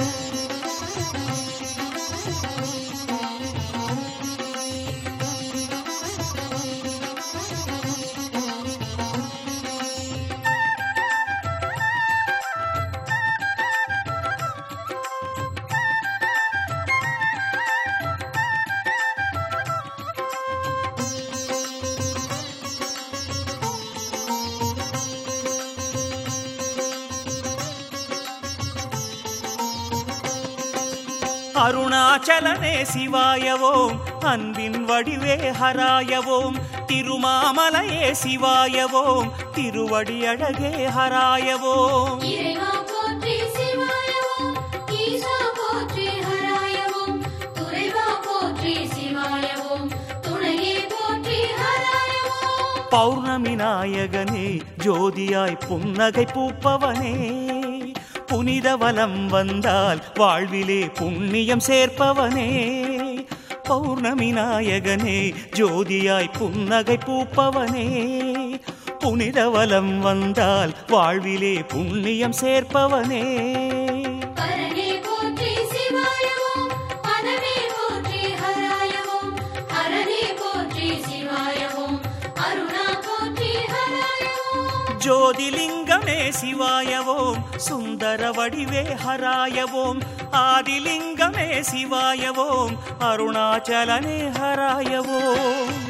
Música அருணாச்சலனே சிவாயவோம். அன்பின் வடிவே ஹராயவோம். திருமாமலையே சிவாயவோம். திருவடி அழகே ஹராயவோம். பௌர்ணமி நாயகனே ஜோதியாய் புன்னகை பூப்பவனே. புனித வலம் வந்தால் வாழ்விலே புண்ணியம் சேர்ப்பவனே. பௌர்ணமி நாயகனே ஜோதியாய் புன்னகை பூப்பவனே. புனித வலம் வந்தால் வாழ்விலே புண்ணியம் சேர்ப்பவனே. பரனே போற்றி சிவாயவோம் பதமே போற்றி ஹராயவோம் ஹரனே போற்றி சிவாயவோம் அருணா போற்றி ஹராயவோம் ஜோதிலிங்கமே சிவாயவோம்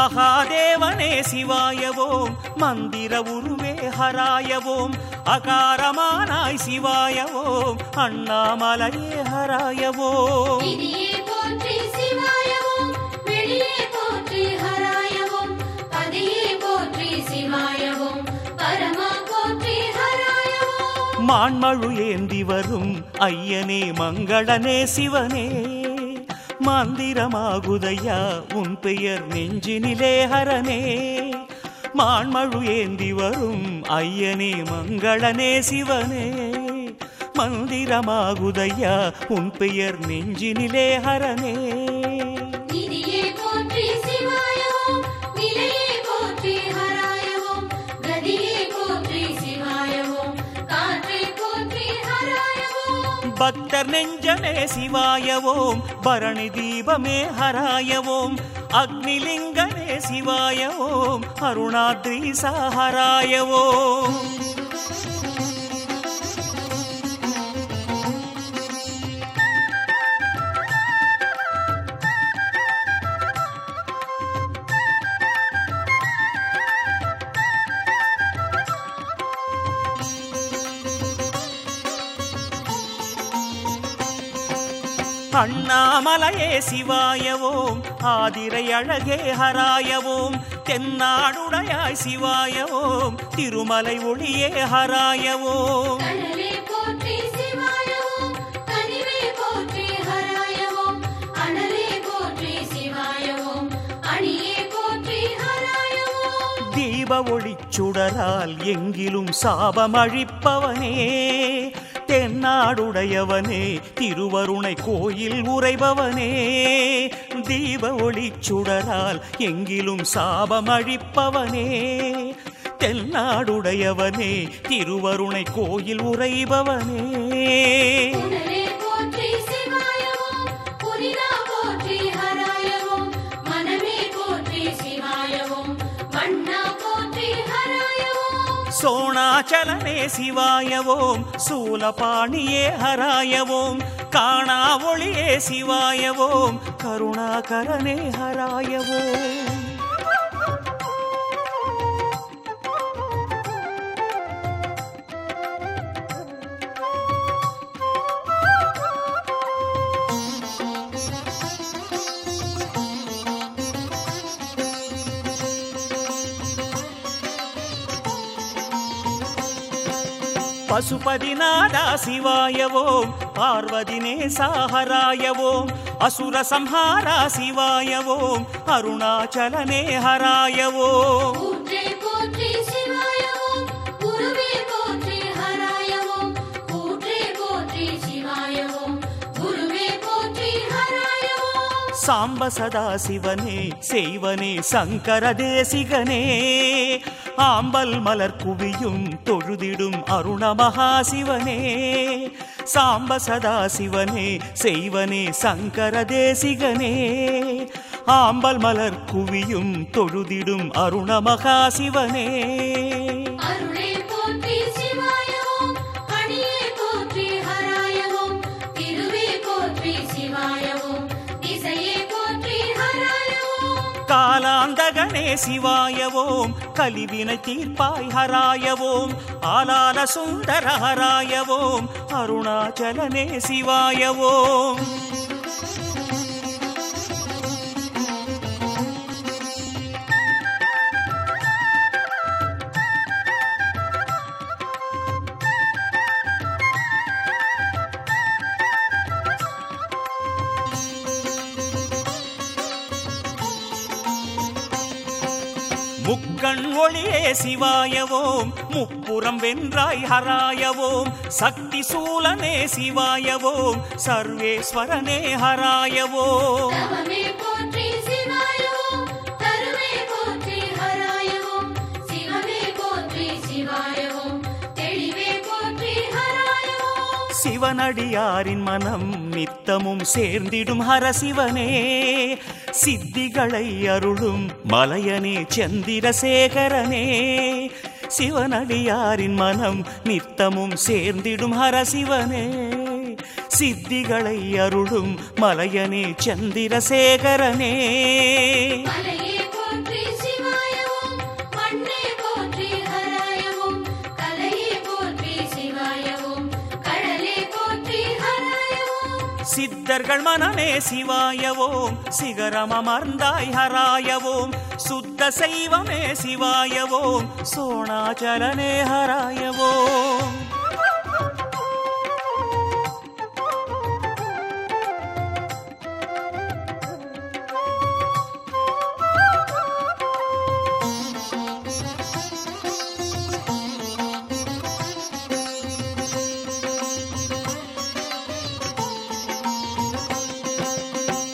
மகாதேவனே சிவாயவோம். மந்திர உருவே ஹராயவோம். அகாரமானாய் சிவாயவோம். அண்ணாமலையே ஹராயவோம். மான்மழு ஏந்தி வரும். ஐயனே மங்களனே சிவனே. மந்திரமாகுதையா? உன் பெயர் நெஞ்சினிலே ஹரனே. மான்மழு ஏந்தி வரும் ஐயனே மங்களனே சிவனே. மந்திரமாகுதையா? உன் பெயர் நெஞ்சினிலே ஹரனே. பக்தர் நெஞ்சமே சிவாயவோம். பரணி தீபமே ஹராயவோம். அக்னிலிங்கமே சிவாயவோம். அருணாத்ரி ஹராயவோம் அண்ணாமலையே சிவாயவோம். ஆதிரை அழகே ஹராயவோம். தென்னாடுடையாய் சிவாயவோம். திருமலை ஒளியே ஹராயவோம். தீப ஒளிச்சுடரால் எங்கிலும் சாபமழிப்பவனே. தென்னாடுடையவனே திருவருணை கோயில் உறைபவனே. தீப ஒளி சுடரால் எங்கிலும் சாபம் அழிப்பவனே தென்னாடுடையவனே திருவருணை கோயில் உறைபவனே. அச்சலனே சிவாயவோம். சூலபாணியே ஹராயவோம். காணா ஒளியே சிவாயவோம். கருணாகரனே ஹராயவோம். పశుపతినాదా శివాయ ఓం పార్వదినే సాహరాయ ఓం అసుర సంహారా శివాయ ఓం అరుణాచలనే హరాయ ఓం సాంబ సదా శివనే శైవనే శంకర దేశిగనే ஆம்பல் மலர் குவியும் தொழுதிடும் அருண மகாசிவனே சாம்ப சதா சிவனே செய்வனே சங்கர தேசிகனே. ஆம்பல் மலர் குவியும் தொழுதிடும் அருண மகாசிவனே காலாந்தகனே சிவாயவோம். கலிவினை தீர்ப்பாய் ஹராயவோம். ஆலால சுந்தர ஹராயவோம். அருணாச்சலனே சிவாயவோம். கண் ஒளியே சிவாயவோம். முப்புறம் வென்றாய் ஹராயவோம். சக்தி சூலனே சிவாயவோம். சர்வேஸ்வரனே ஹராயவோம். சிவனடியாரின் மனம் நித்தமும் சேர்ந்திடும் ஹரசிவனே. சித்திகளை அருளும் மலையனே சந்திரசேகரனே. சிவனடியாரின் மனம் நித்தமும் சேர்ந்திடும் ஹரசிவனே. சித்திகளை அருளும் மலையனே சந்திரசேகரனே. சித்தர்கள் மனமே சிவாயவோம். சிகரம் அமர்ந்தாய் ஹராயவோம். சுத்த செய்வமே சிவாயவோம். சோணாச்சலனே ஹராயவோம்.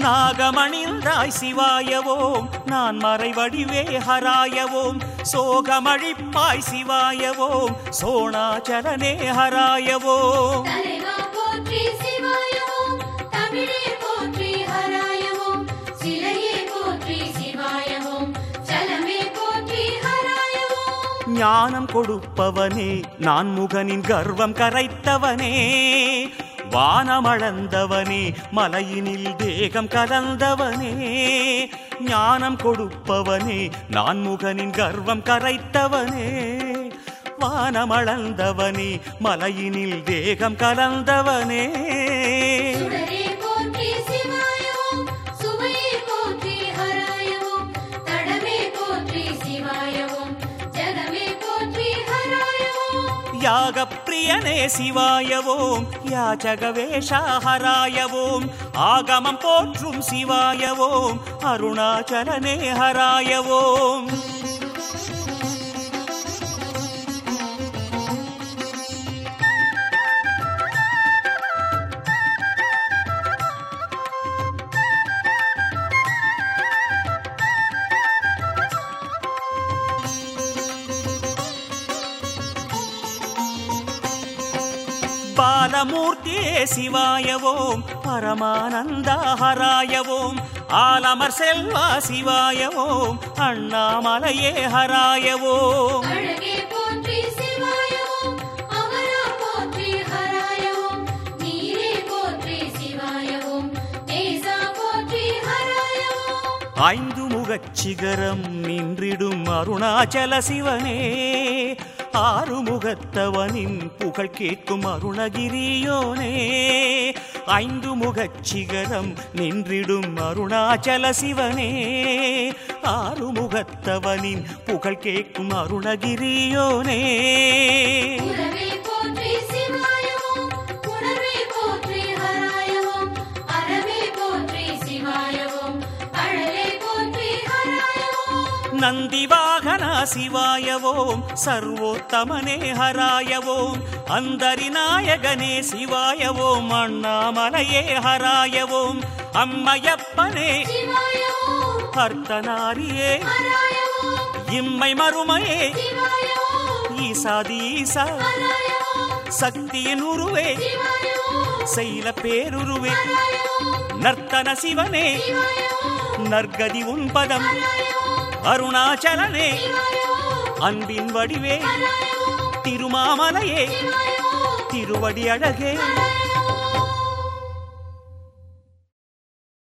நாகமணிந்தாய் சிவாயவோம் நான் மறைவடிவே ஹராயவோம் சோகமழிப்பாய் சிவாயவோம் சோணாச்சலனே ஹராயவோம் ஞானம் கொடுப்பவனே நான் முகனின் கர்வம் கரைத்தவனே வானமளந்தவனே மலையினில் தேகம் கலந்தவனே ஞானம் கொடுப்பவனே நான் முகனின் கர்வம் கரைத்தவனே. வானமளந்தவனே மலையினில் தேகம் கலந்தவனே. ஓம் யாகப்பிரியனே சிவாயவோம். யாச்சகவேஷாஹராயவோம் ஆகமம் போற்றும் சிவாயவோம். அருணாச்சலனே ஹராயவோம். பாலமூர்த்தியே சிவாயவோம் பரமானந்தா ஹராயவோம் ஆலமர் செல்வா சிவாயவோம் அண்ணாமலையே ஹராயவோம். ஐந்து முகச் சிகரம் நின்றிடும் அருணாச்சல சிவனே. ஆறுமுகத்தவனின் புகழ் கேட்கும் அருணகிரியோனே. ஐந்து முகச் சிகரம் நின்றிடும் அருணாச்சல சிவனே. ஆறுமுகத்தவனின் புகழ் கேட்கும் அருணகிரியோனே. ஓம் நந்தி வாகனா சிவாயவோம் சர்வோத்தமனே ஹராயவோம். அந்தரி நாயகனே சிவாயவோம். அண்ணாமலையே ஹராயவோம். அம்மையப்பனே சிவாய ஓம் அர்த்தநாரியே ஹராய ஓம் இம்மை மறுமையே. ஈசாதீசா. சக்தியின் உருவே. செயல பேருருவே. நர்த்தன சிவனே. சிவாய நற்கதி உன் பதம். அருணாச்சலனே. அன்பின் வடிவே திருமாமலையே திருவடி அழகே